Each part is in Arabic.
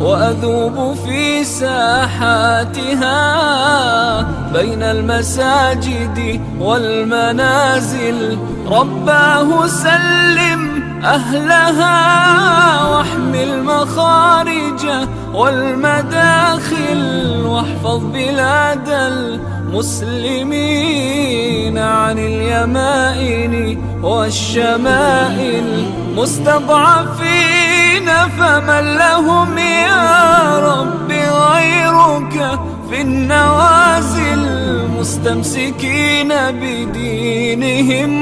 وأذوب في ساحاتها بين المساجد والمنازل. رباه سلم أهلها واحمي المخارج والمداخل واحفظ بلاد المسلمين عن اليمائن والشمائل. مستضعفين فمن لهم يا رب غيرك في النوازل مستمسكين بدينهم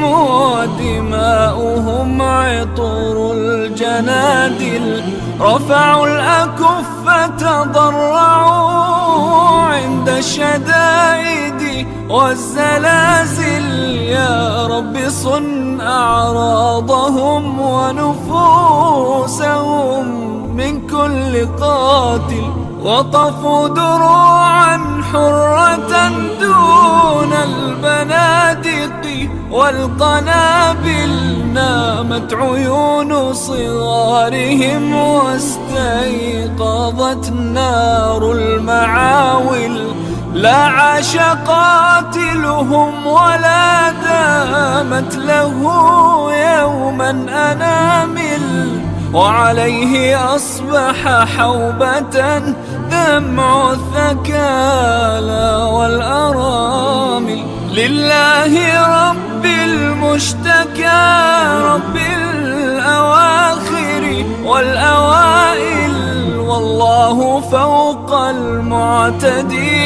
ودماؤهم عطر الجنادل. رفعوا الأكف تضرعوا عند الشدائد والزلازل. يا رب صن أعراضهم من كل قاتل وطفوا دروعا حرة دون البنادق والقنابل نامت عيون صغارهم واستيقظت نار المعاول لا عاش قاتلهم ولا دامت له يوما أنامل وعليه أصبح حوبة دمع الثكالى والأرامل. لله رب المشتكى. فوق المعتدي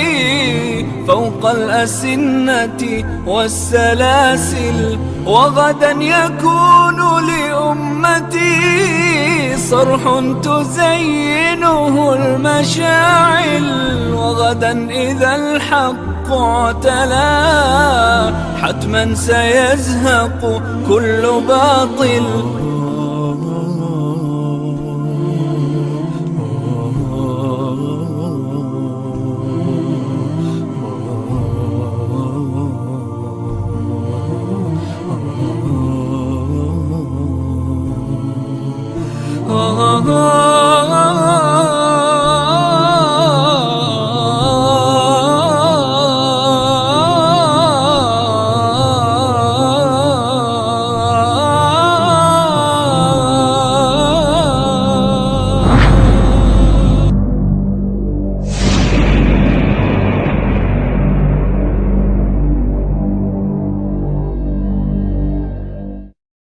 فوق الأسنة والسلاسل. وغدا يكون لأمتي صرح تزينه المشاعل. وغدا إذا الحق اعتلى حتما سيزهق كل باطل.